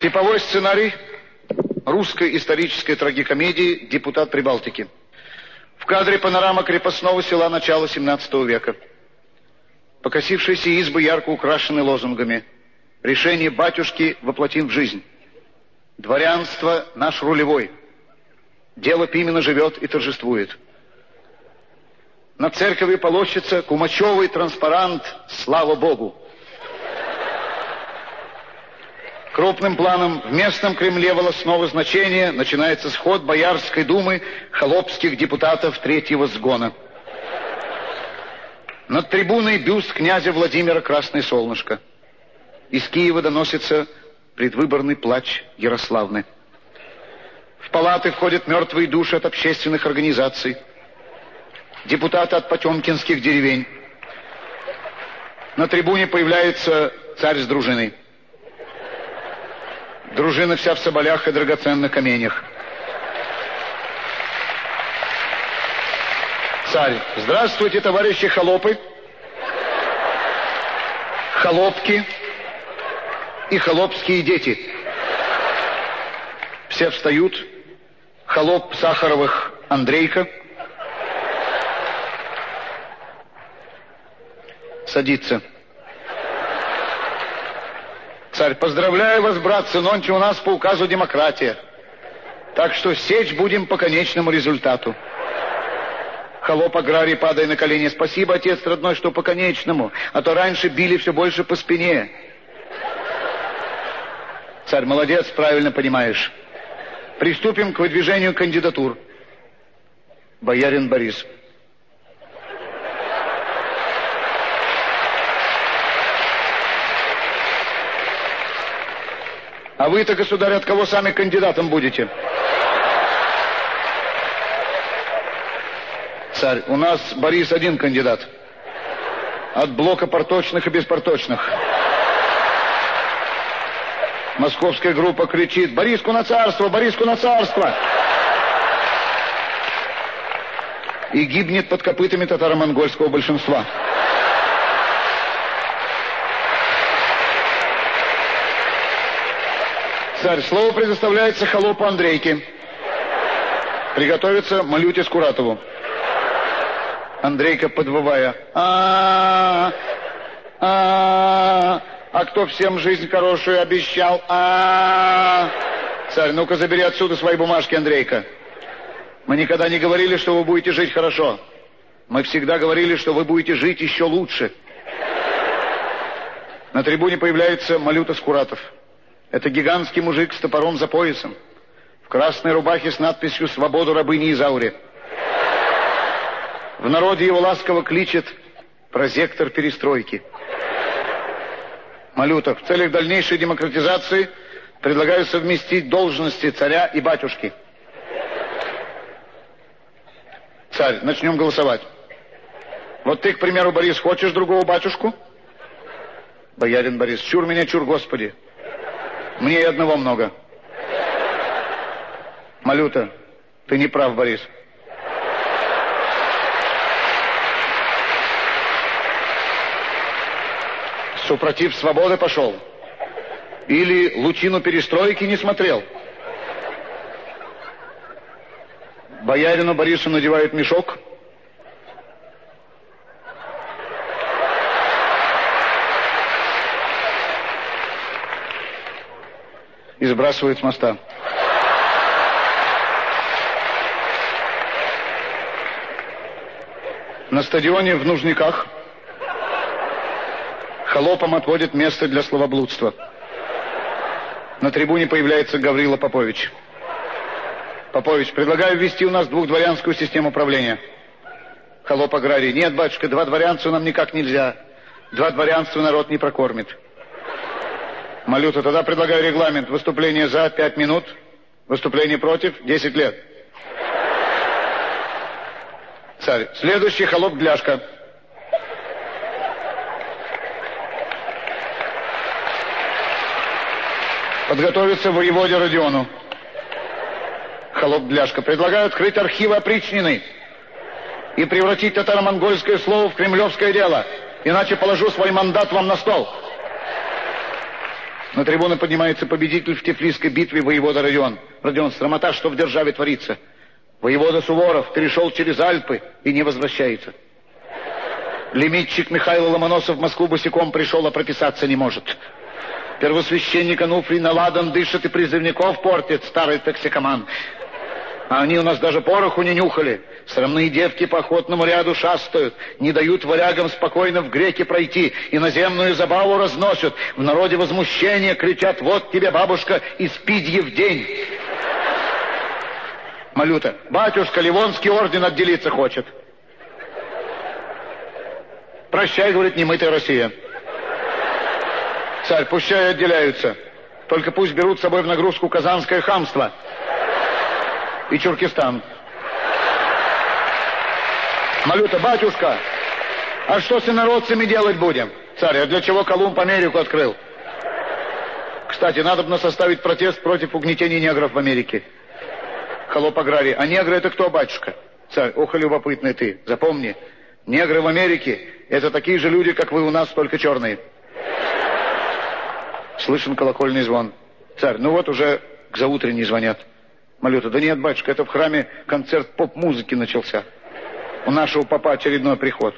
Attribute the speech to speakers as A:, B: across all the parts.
A: Типовой сценарий русской исторической трагикомедии «Депутат Прибалтики». В кадре панорама крепостного села начала XVII века. Покосившиеся избы ярко украшены лозунгами. Решение батюшки воплотим в жизнь. Дворянство наш рулевой. Дело Пимена живет и торжествует. На церкви полощется кумачевый транспарант «Слава Богу!». Крупным планом в местном Кремле волосного значения начинается сход Боярской думы холопских депутатов третьего сгона. Над трибуной бюст князя Владимира Красное Солнышко. Из Киева доносится предвыборный плач Ярославны. В палаты входят мертвые души от общественных организаций, депутаты от потемкинских деревень. На трибуне появляется царь с дружиной. Дружина вся в соболях и драгоценных каменях. Царь. Здравствуйте, товарищи холопы, холопки и холопские дети. Все встают. Холоп Сахаровых Андрейка. Садится. Царь, поздравляю вас, братцы, нонче у нас по указу демократия. Так что сечь будем по конечному результату. Холоп аграрий, падая на колени. Спасибо, отец родной, что по конечному, а то раньше били все больше по спине. Царь, молодец, правильно понимаешь. Приступим к выдвижению кандидатур. Боярин Борис. А вы-то, государь, от кого сами кандидатом будете? Царь, у нас Борис один кандидат. От блока порточных и беспорточных. Московская группа кричит «Бориску на царство! Бориску на царство!» И гибнет под копытами татаро-монгольского большинства. Царь, слово предоставляется холопу Андрейке. Приготовиться Малюте Скуратову. Андрейка, подвывая. А, -а, а, а кто всем жизнь хорошую обещал? А, Царь, ну-ка забери отсюда свои бумажки, Андрейка. Мы никогда не говорили, что вы будете жить хорошо. Мы всегда говорили, что вы будете жить еще лучше. На трибуне появляется Малюта Скуратов. Это гигантский мужик с топором за поясом, в красной рубахе с надписью «Свободу рабыни Изауре». В народе его ласково кличет прозектор перестройки. Малютов, в целях дальнейшей демократизации предлагаю совместить должности царя и батюшки. Царь, начнем голосовать. Вот ты, к примеру, Борис, хочешь другого батюшку? Боярин Борис, чур меня, чур, Господи. Мне и одного много. Малюта, ты не прав, Борис. Супротив свободы пошел. Или лучину перестройки не смотрел. Боярину Борису надевают мешок, и сбрасывают с моста. На стадионе в Нужниках холопам отводит место для словоблудства. На трибуне появляется Гаврила Попович. Попович, предлагаю ввести у нас двухдворянскую систему правления. Холоп аграрий. Нет, батюшка, два дворянства нам никак нельзя. Два дворянства народ не прокормит. Малюта, тогда предлагаю регламент. Выступление за пять минут, выступление против десять лет. Царь. Следующий холоп Гляшка. Подготовиться воеводе Родиону. Холоп Гляшка. Предлагаю открыть архивы опричнины и превратить татаро-монгольское слово в кремлевское дело. Иначе положу свой мандат вам на стол. На трибуны поднимается победитель в Тифлисской битве воевода Родион. Родион, срамота, что в державе творится. Воевода Суворов перешел через Альпы и не возвращается. Лимитчик Михаил Ломоносов в Москву босиком пришел, а прописаться не может. Первосвященник Ануфрий наладан дышит и призывников портит, старый токсикоман. А они у нас даже пороху не нюхали. Срамные девки по охотному ряду шастают, не дают варягам спокойно в греки пройти, иноземную забаву разносят, в народе возмущение кричат «Вот тебе, бабушка, и спидье в день!» Малюта, батюшка, Ливонский орден отделиться хочет. Прощай, говорит, немытая Россия. Царь, пущай отделяются. Только пусть берут с собой в нагрузку казанское хамство и Чуркистан. Малюта, батюшка, а что с инородцами делать будем? Царь, а для чего Колумб Америку открыл? Кстати, надо бы составить протест против угнетения негров в Америке. Холоп аграрий. А негры это кто, батюшка? Царь, ох, любопытный ты. Запомни, негры в Америке это такие же люди, как вы у нас, только черные. Слышен колокольный звон. Царь, ну вот уже к заутренней звонят. Малюта, да нет, батюшка, это в храме концерт поп-музыки начался. У нашего папа очередной приход.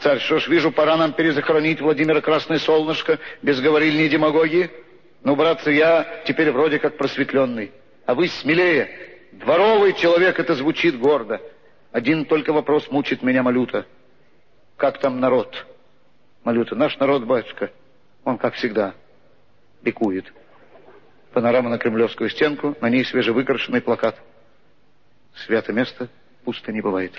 A: Царь, что ж, вижу, пора нам перезахоронить Владимира Красное Солнышко без говорильной демагогии. Ну, братцы, я теперь вроде как просветленный. А вы смелее. Дворовый человек это звучит гордо. Один только вопрос мучит меня, Малюта. Как там народ? Малюта, наш народ, батюшка, он, как всегда, ликует. Панорама на Кремлевскую стенку, на ней свежевыкрашенный плакат. Свято место пусто не бывает.